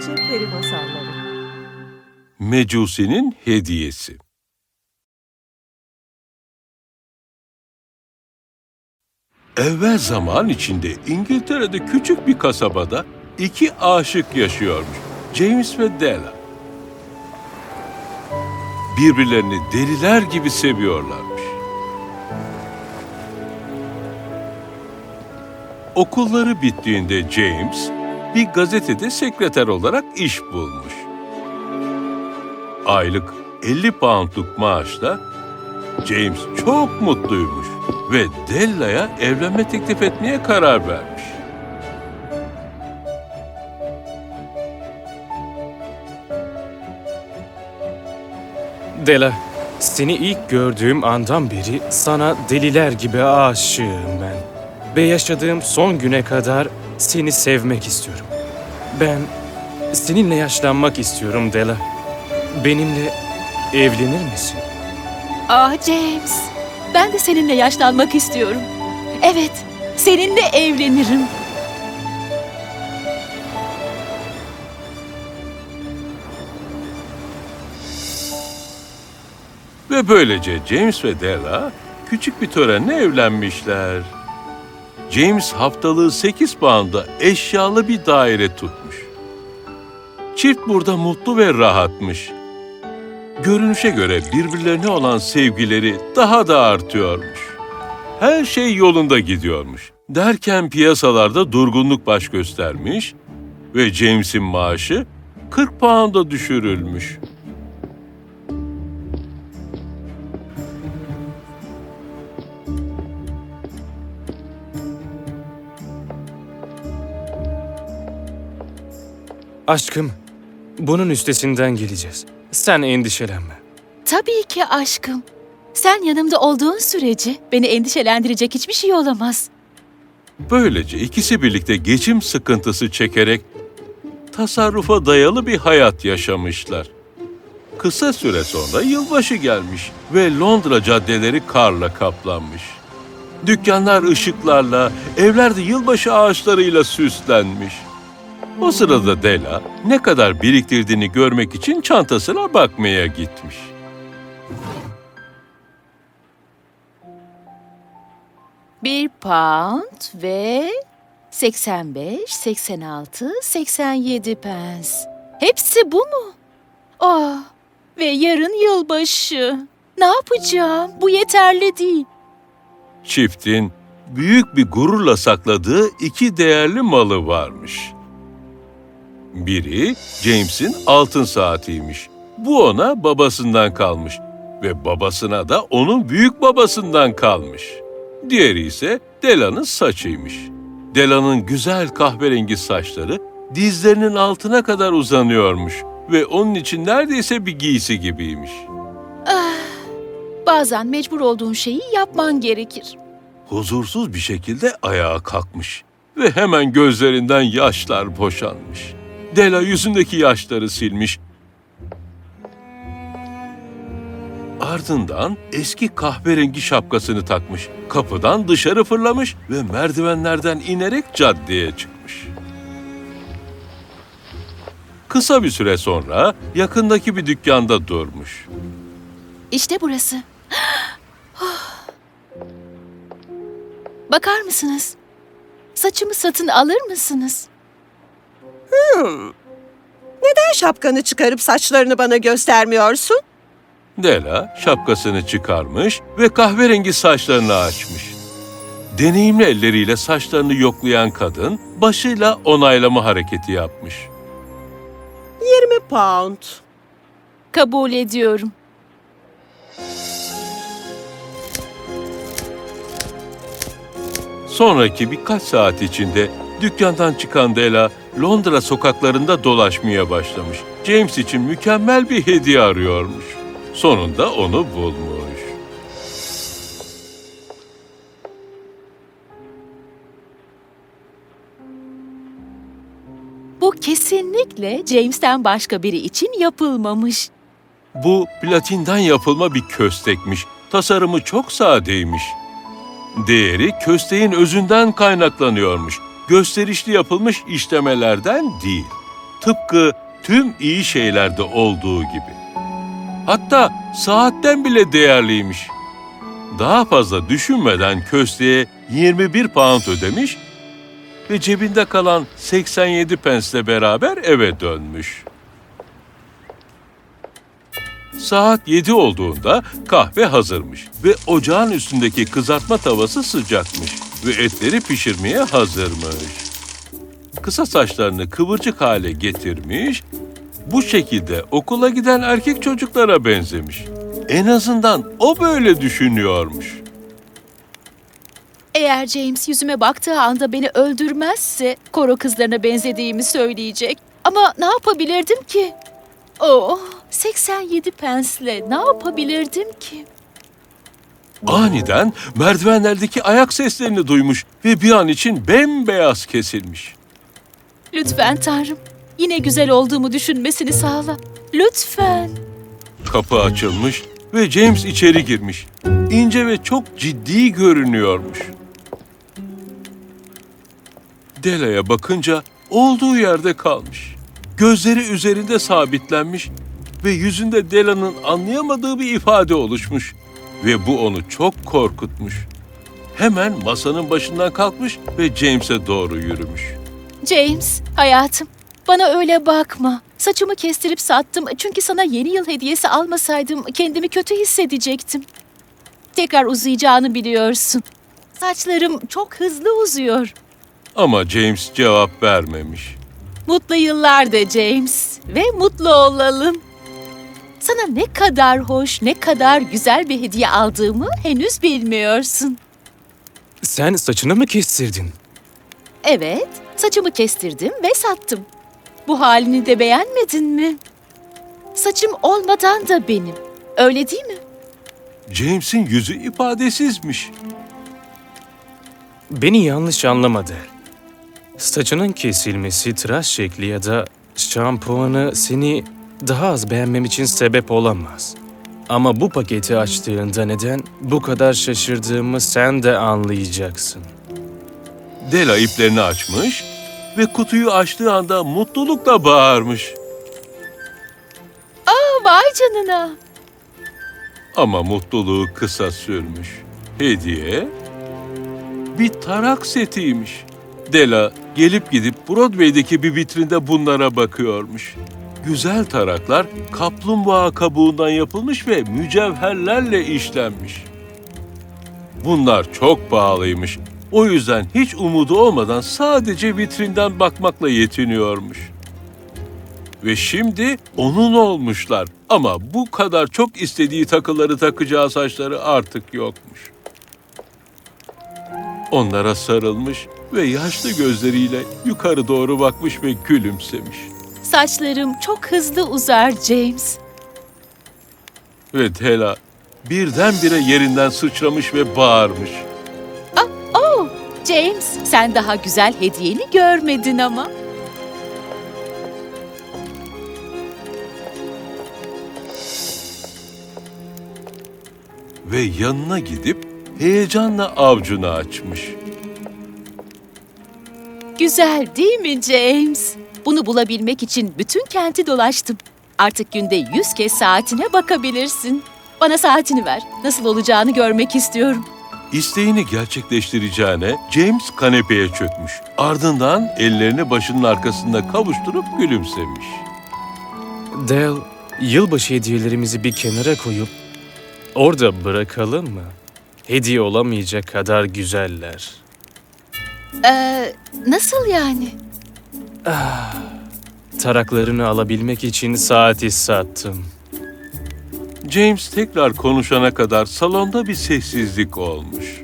Bahçe Peri Masalları Mecusi'nin hediyesi. Evvel zaman içinde İngiltere'de küçük bir kasabada iki aşık yaşıyormuş. James ve Della. Birbirlerini deliler gibi seviyorlarmış. Okulları bittiğinde James bir gazetede sekreter olarak iş bulmuş. Aylık 50 poundluk maaşla James çok mutluymuş ve Della'ya evlenme teklif etmeye karar vermiş. Dela, seni ilk gördüğüm andan beri sana deliler gibi aşığım ben. Ve yaşadığım son güne kadar seni sevmek istiyorum. Ben seninle yaşlanmak istiyorum Dela. Benimle evlenir misin? Ah James, ben de seninle yaşlanmak istiyorum. Evet, seninle evlenirim. Ve böylece James ve Della küçük bir törenle evlenmişler. James haftalığı 8 pound'a eşyalı bir daire tutmuş. Çift burada mutlu ve rahatmış. Görünüşe göre birbirlerine olan sevgileri daha da artıyormuş. Her şey yolunda gidiyormuş. Derken piyasalarda durgunluk baş göstermiş ve James'in maaşı 40 pound'a düşürülmüş. Aşkım, bunun üstesinden geleceğiz. Sen endişelenme. Tabii ki aşkım. Sen yanımda olduğun sürece beni endişelendirecek hiçbir şey olamaz. Böylece ikisi birlikte geçim sıkıntısı çekerek tasarrufa dayalı bir hayat yaşamışlar. Kısa süre sonra yılbaşı gelmiş ve Londra caddeleri karla kaplanmış. Dükkanlar ışıklarla, evler de yılbaşı ağaçlarıyla süslenmiş. O sırada Della ne kadar biriktirdiğini görmek için çantasına bakmaya gitmiş. Bir pound ve 85, 86, 87 pence. Hepsi bu mu? Ah, ve yarın yılbaşı. Ne yapacağım? Bu yeterli değil. Çiftin büyük bir gururla sakladığı iki değerli malı varmış. Biri James'in altın saatiymiş. Bu ona babasından kalmış ve babasına da onun büyük babasından kalmış. Diğeri ise Dela'nın saçıymış. Dela'nın güzel kahverengi saçları dizlerinin altına kadar uzanıyormuş ve onun için neredeyse bir giysi gibiymiş. Bazen mecbur olduğun şeyi yapman gerekir. huzursuz bir şekilde ayağa kalkmış ve hemen gözlerinden yaşlar boşanmış. Dela yüzündeki yaşları silmiş. Ardından eski kahverengi şapkasını takmış. Kapıdan dışarı fırlamış ve merdivenlerden inerek caddeye çıkmış. Kısa bir süre sonra yakındaki bir dükkanda durmuş. İşte burası. Bakar mısınız? Saçımı satın alır mısınız? Neden şapkanı çıkarıp saçlarını bana göstermiyorsun? Dela şapkasını çıkarmış ve kahverengi saçlarını açmış. Deneyimli elleriyle saçlarını yoklayan kadın başıyla onaylama hareketi yapmış. 20 pound. Kabul ediyorum. Sonraki birkaç saat içinde dükkandan çıkan Dela Londra sokaklarında dolaşmaya başlamış. James için mükemmel bir hediye arıyormuş. Sonunda onu bulmuş. Bu kesinlikle James'ten başka biri için yapılmamış. Bu platinden yapılma bir köstekmiş. Tasarımı çok sadeymiş. Değeri kösteğin özünden kaynaklanıyormuş. Gösterişli yapılmış işlemelerden değil. Tıpkı tüm iyi şeylerde olduğu gibi. Hatta saatten bile değerliymiş. Daha fazla düşünmeden kösteğe 21 pound ödemiş ve cebinde kalan 87 pensle beraber eve dönmüş. Saat 7 olduğunda kahve hazırmış ve ocağın üstündeki kızartma tavası sıcakmış ve etleri pişirmeye hazırmış. Kısa saçlarını kıvırcık hale getirmiş, bu şekilde okula giden erkek çocuklara benzemiş. En azından o böyle düşünüyormuş. Eğer James yüzüme baktığı anda beni öldürmezse koro kızlarına benzediğimi söyleyecek. Ama ne yapabilirdim ki? Oh, 87 pensle ne yapabilirdim ki? Aniden merdivenlerdeki ayak seslerini duymuş ve bir an için bembeyaz kesilmiş. Lütfen Tanrım, yine güzel olduğumu düşünmesini sağla. Lütfen. Kapı açılmış ve James içeri girmiş. İnce ve çok ciddi görünüyormuş. Dela'ya bakınca olduğu yerde kalmış. Gözleri üzerinde sabitlenmiş ve yüzünde Dela'nın anlayamadığı bir ifade oluşmuş. Ve bu onu çok korkutmuş. Hemen masanın başından kalkmış ve James'e doğru yürümüş. James, hayatım, bana öyle bakma. Saçımı kestirip sattım çünkü sana yeni yıl hediyesi almasaydım kendimi kötü hissedecektim. Tekrar uzayacağını biliyorsun. Saçlarım çok hızlı uzuyor. Ama James cevap vermemiş. Mutlu yıllar de James ve mutlu olalım. Sana ne kadar hoş, ne kadar güzel bir hediye aldığımı henüz bilmiyorsun. Sen saçını mı kestirdin? Evet, saçımı kestirdim ve sattım. Bu halini de beğenmedin mi? Saçım olmadan da benim. Öyle değil mi? James'in yüzü ifadesizmiş. Beni yanlış anlamadı. Saçının kesilmesi, tıraş şekli ya da şampuanı seni daha az beğenmem için sebep olamaz. Ama bu paketi açtığında neden bu kadar şaşırdığımı sen de anlayacaksın. Dela iplerini açmış ve kutuyu açtığı anda mutlulukla bağırmış. Vay canına. Ama mutluluğu kısa sürmüş. Hediye bir tarak setiymiş. Dela gelip gidip Broadway'deki bir vitrinde bunlara bakıyormuş. Güzel taraklar kaplumbağa kabuğundan yapılmış ve mücevherlerle işlenmiş. Bunlar çok pahalıymış. O yüzden hiç umudu olmadan sadece vitrinden bakmakla yetiniyormuş. Ve şimdi onun olmuşlar. Ama bu kadar çok istediği takıları takacağı saçları artık yokmuş. Onlara sarılmış ve yaşlı gözleriyle yukarı doğru bakmış ve gülümsemiş. Saçlarım çok hızlı uzar James. Ve Dela birdenbire yerinden sıçramış ve bağırmış. Oh, James, sen daha güzel hediyeni görmedin ama. Ve yanına gidip heyecanla avcunu açmış. Güzel değil mi James? Bunu bulabilmek için bütün kenti dolaştım. Artık günde yüz kez saatine bakabilirsin. Bana saatini ver. Nasıl olacağını görmek istiyorum. İsteğini gerçekleştireceğine James kanepeye çökmüş. Ardından ellerini başının arkasında kavuşturup gülümsemiş. Del, yılbaşı hediyelerimizi bir kenara koyup orada bırakalım mı? Hediye olamayacak kadar güzeller. Ee, nasıl yani? Taraklarını alabilmek için saati sattım. James tekrar konuşana kadar salonda bir sessizlik olmuş.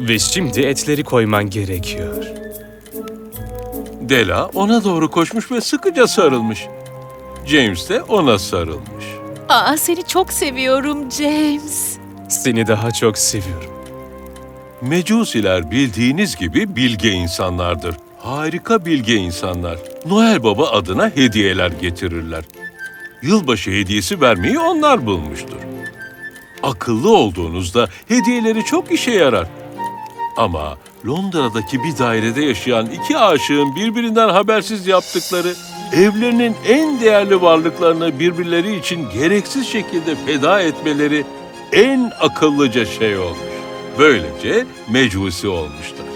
Ve şimdi etleri koyman gerekiyor. Dela ona doğru koşmuş ve sıkıca sarılmış. James de ona sarılmış. Aa, seni çok seviyorum James. Seni daha çok seviyorum. Mecusiler bildiğiniz gibi bilge insanlardır. Harika bilge insanlar. Noel Baba adına hediyeler getirirler. Yılbaşı hediyesi vermeyi onlar bulmuştur. Akıllı olduğunuzda hediyeleri çok işe yarar. Ama Londra'daki bir dairede yaşayan iki aşığın birbirinden habersiz yaptıkları, evlerinin en değerli varlıklarını birbirleri için gereksiz şekilde feda etmeleri en akıllıca şey olmuş. Böylece mecusi olmuşlar.